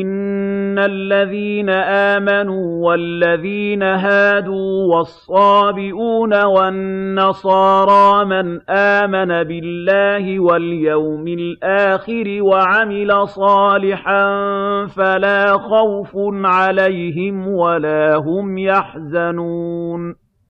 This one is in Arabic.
إِنَّ الَّذِينَ آمَنُوا وَالَّذِينَ هَادُوا وَالصَّابِئُونَ وَالنَّصَارَىٰ مَنْ آمَنَ بِاللَّهِ وَالْيَوْمِ الْآخِرِ وَعَمِلَ صَالِحًا فَلَا خَوْفٌ عَلَيْهِمْ وَلَا هُمْ يَحْزَنُونَ